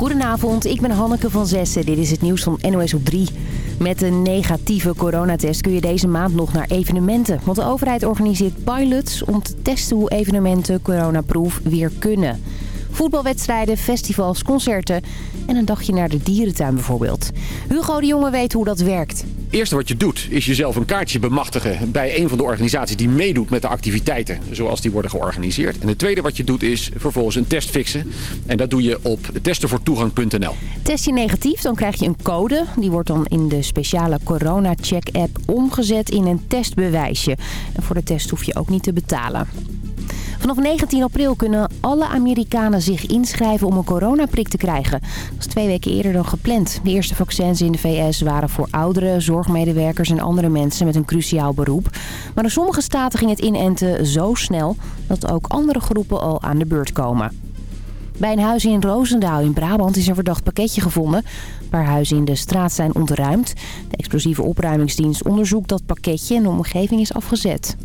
Goedenavond, ik ben Hanneke van Zessen. Dit is het nieuws van NOS op 3. Met een negatieve coronatest kun je deze maand nog naar evenementen. Want de overheid organiseert pilots om te testen hoe evenementen coronaproof weer kunnen. Voetbalwedstrijden, festivals, concerten en een dagje naar de dierentuin bijvoorbeeld. Hugo de Jonge weet hoe dat werkt. Het eerste wat je doet is jezelf een kaartje bemachtigen bij een van de organisaties die meedoet met de activiteiten zoals die worden georganiseerd. En het tweede wat je doet is vervolgens een test fixen. En dat doe je op testenvoortoegang.nl. Test je negatief, dan krijg je een code. Die wordt dan in de speciale corona-check-app omgezet in een testbewijsje. En voor de test hoef je ook niet te betalen. Vanaf 19 april kunnen alle Amerikanen zich inschrijven om een coronaprik te krijgen. Dat is twee weken eerder dan gepland. De eerste vaccins in de VS waren voor ouderen, zorgmedewerkers en andere mensen met een cruciaal beroep. Maar in sommige staten ging het inenten zo snel dat ook andere groepen al aan de beurt komen. Bij een huis in Roosendaal in Brabant is een verdacht pakketje gevonden. Een paar huizen in de straat zijn ontruimd. De explosieve opruimingsdienst onderzoekt dat pakketje en de omgeving is afgezet.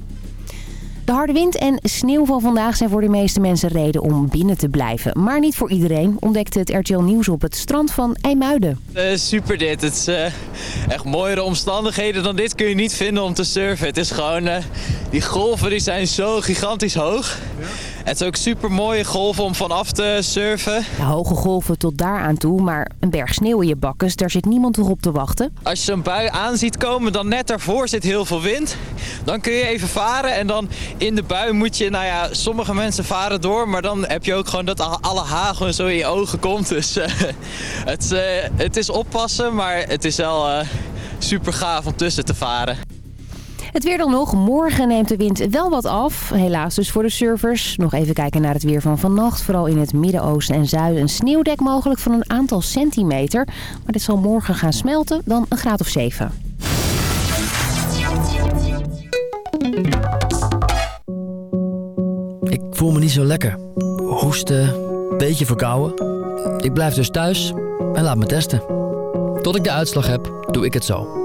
De harde wind en sneeuw van vandaag zijn voor de meeste mensen reden om binnen te blijven. Maar niet voor iedereen, ontdekte het RTL Nieuws op het strand van IJmuiden. Uh, super dit. Het is uh, echt mooiere omstandigheden dan dit kun je niet vinden om te surfen. Het is gewoon, uh, die golven die zijn zo gigantisch hoog. Ja. Het is ook super mooie golven om vanaf te surfen. Ja, hoge golven tot daar aan toe, maar een berg sneeuw in je bakkes, daar zit niemand op te wachten. Als je zo'n bui aan ziet komen, dan net daarvoor zit heel veel wind. Dan kun je even varen en dan in de bui moet je, nou ja, sommige mensen varen door, maar dan heb je ook gewoon dat alle hagel zo in je ogen komt. Dus uh, het, uh, het is oppassen, maar het is wel uh, super gaaf om tussen te varen. Het weer dan nog. Morgen neemt de wind wel wat af. Helaas dus voor de surfers. Nog even kijken naar het weer van vannacht. Vooral in het Midden-Oosten en Zuiden een sneeuwdek mogelijk van een aantal centimeter. Maar dit zal morgen gaan smelten, dan een graad of 7. Ik voel me niet zo lekker. Hoesten, beetje verkouden. Ik blijf dus thuis en laat me testen. Tot ik de uitslag heb, doe ik het zo.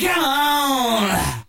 Come on!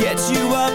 Get you up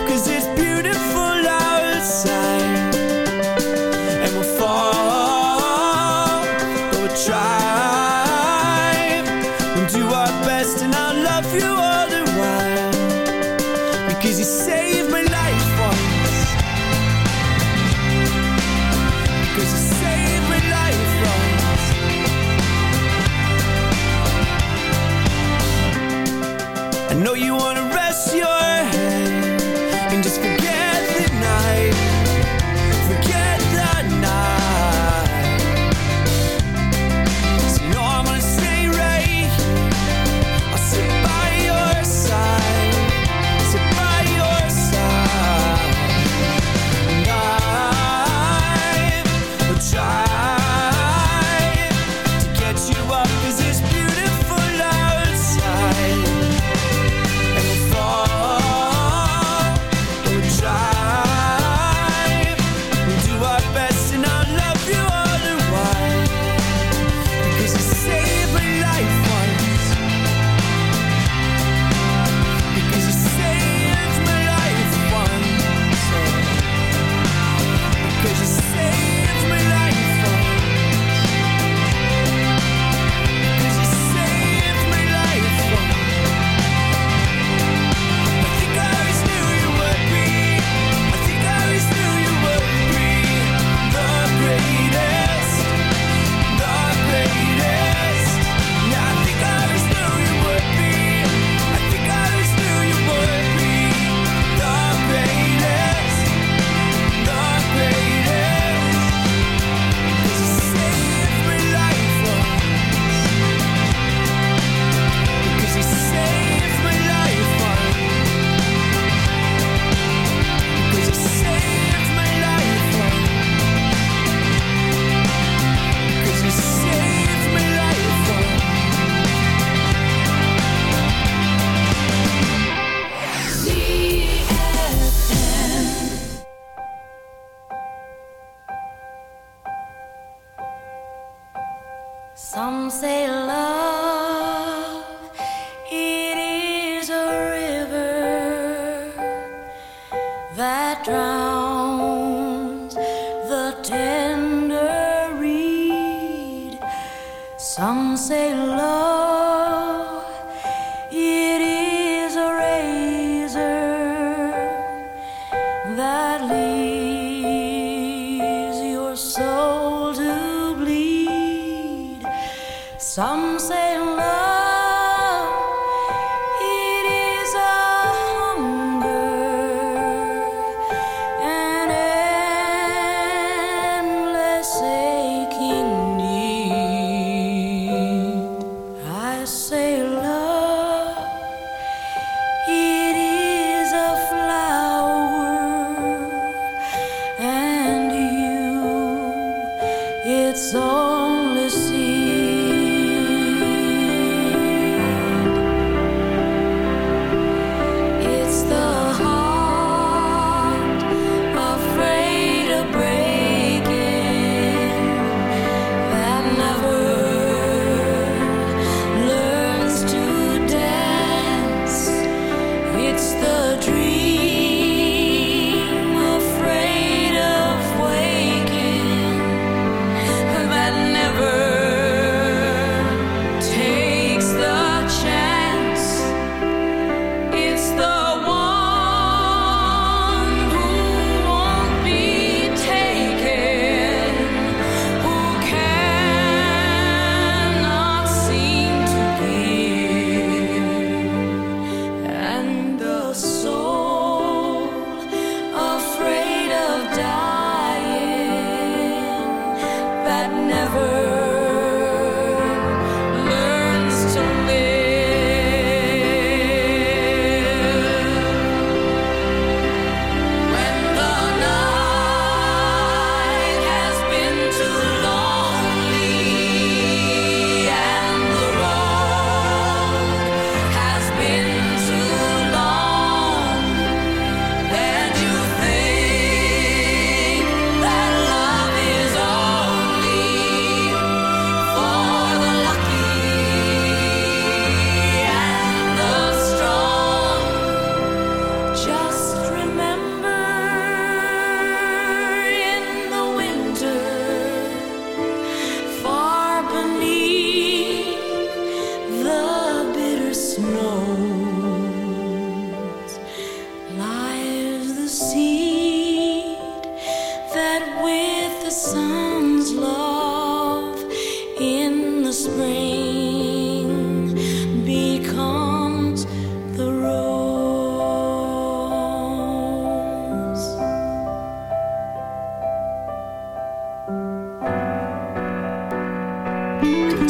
It's the dream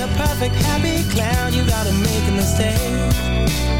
The perfect happy clown, you gotta make a mistake.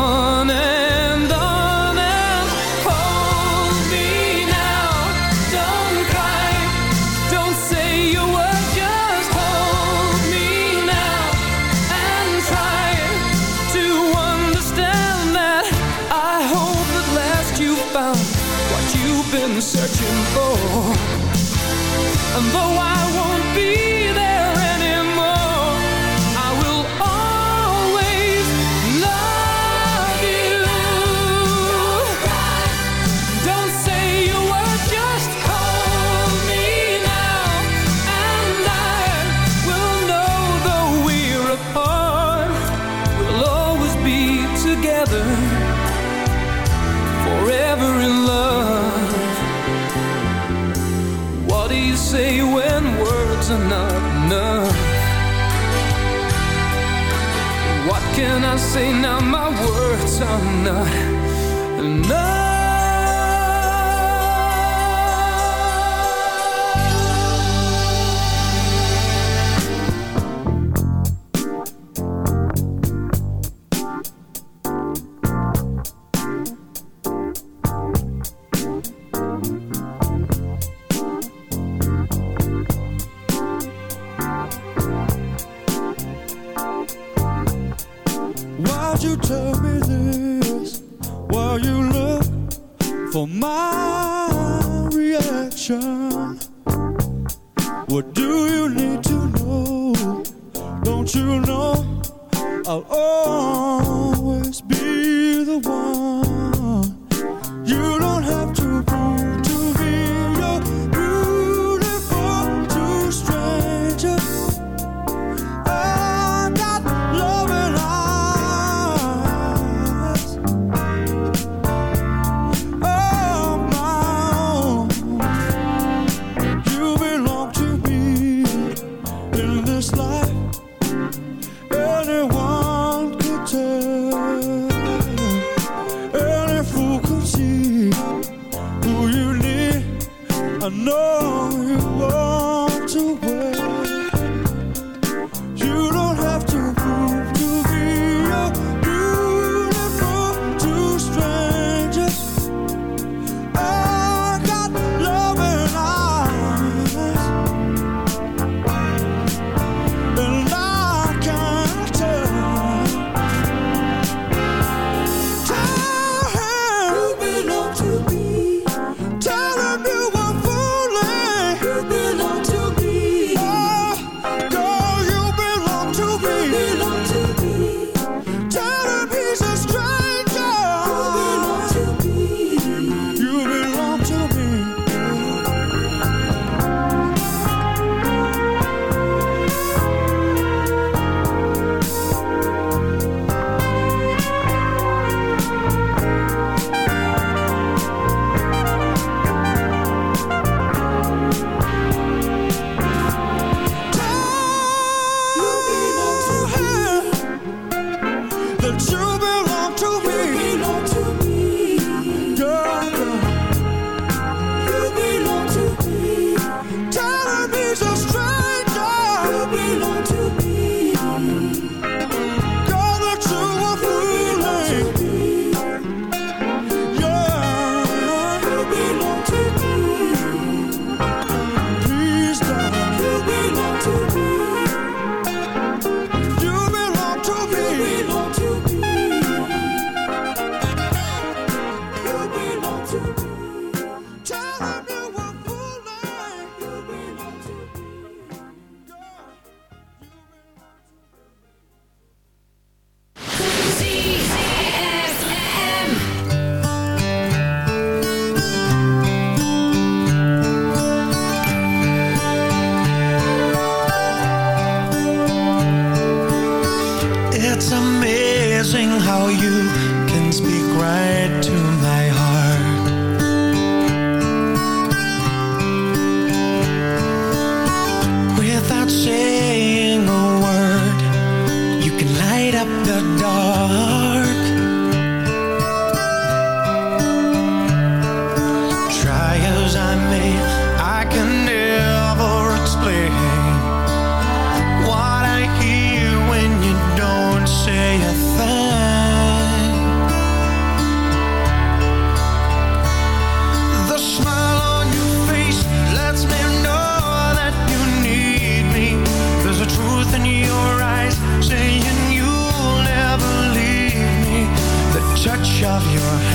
number I'm not. Why'd you tell me this? Why you look for my reaction. What do you need to know? Don't you know I'll always be the one?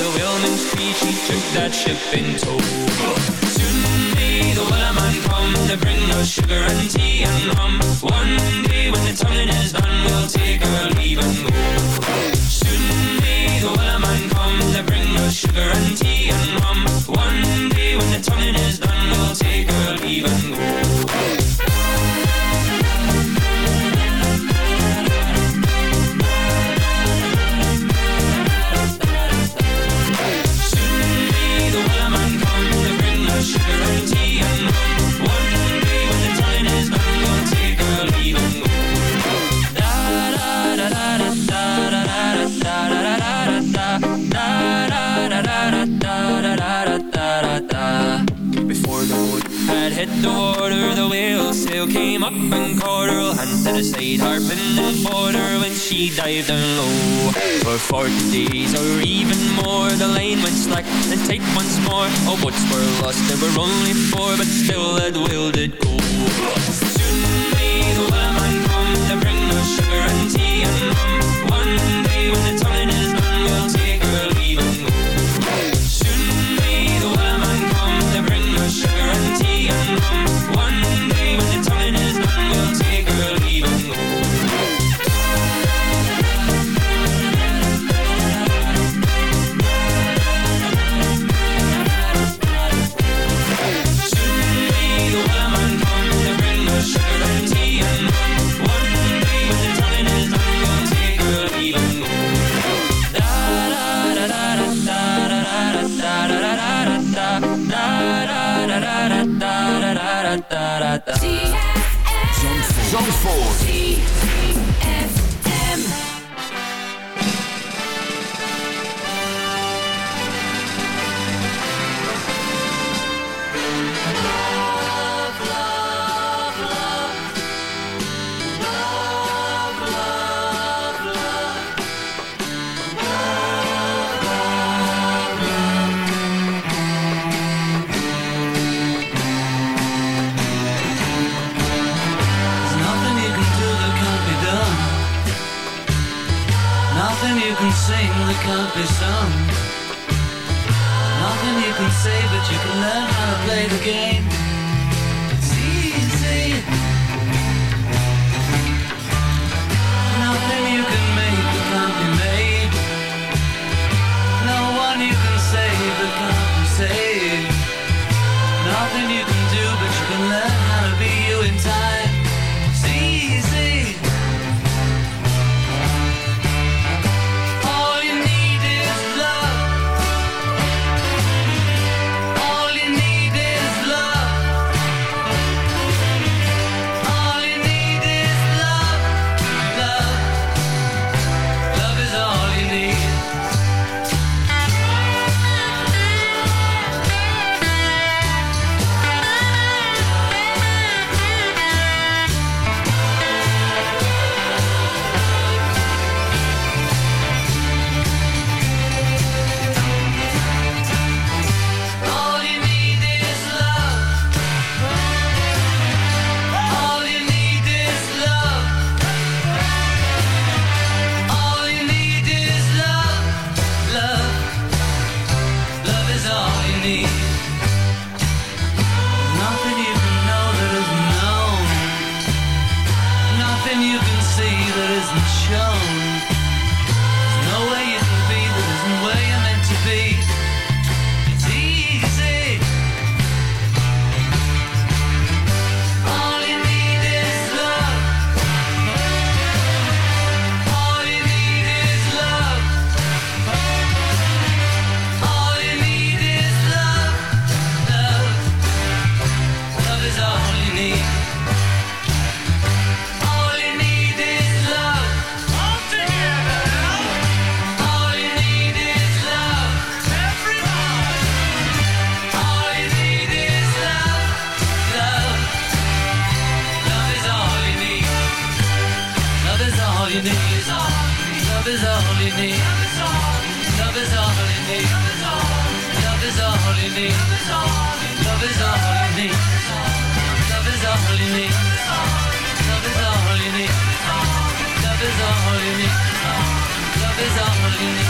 the whaleman's creed. She took that ship in tow. Soon may the wellerman come to bring us sugar and tea and rum. One day when the tonguing is done, we'll take our leave and go. Soon may the wellerman come to bring us sugar and tea and rum. One day when the tonguing is done, we'll take our leave and go. Came up and caught her. Hand to the side, harping and fought her when she dived down low. For forty days or even more, the line went slack and tight once more. Oh, All boats were lost, there were only four, but still that whale did go. Bye.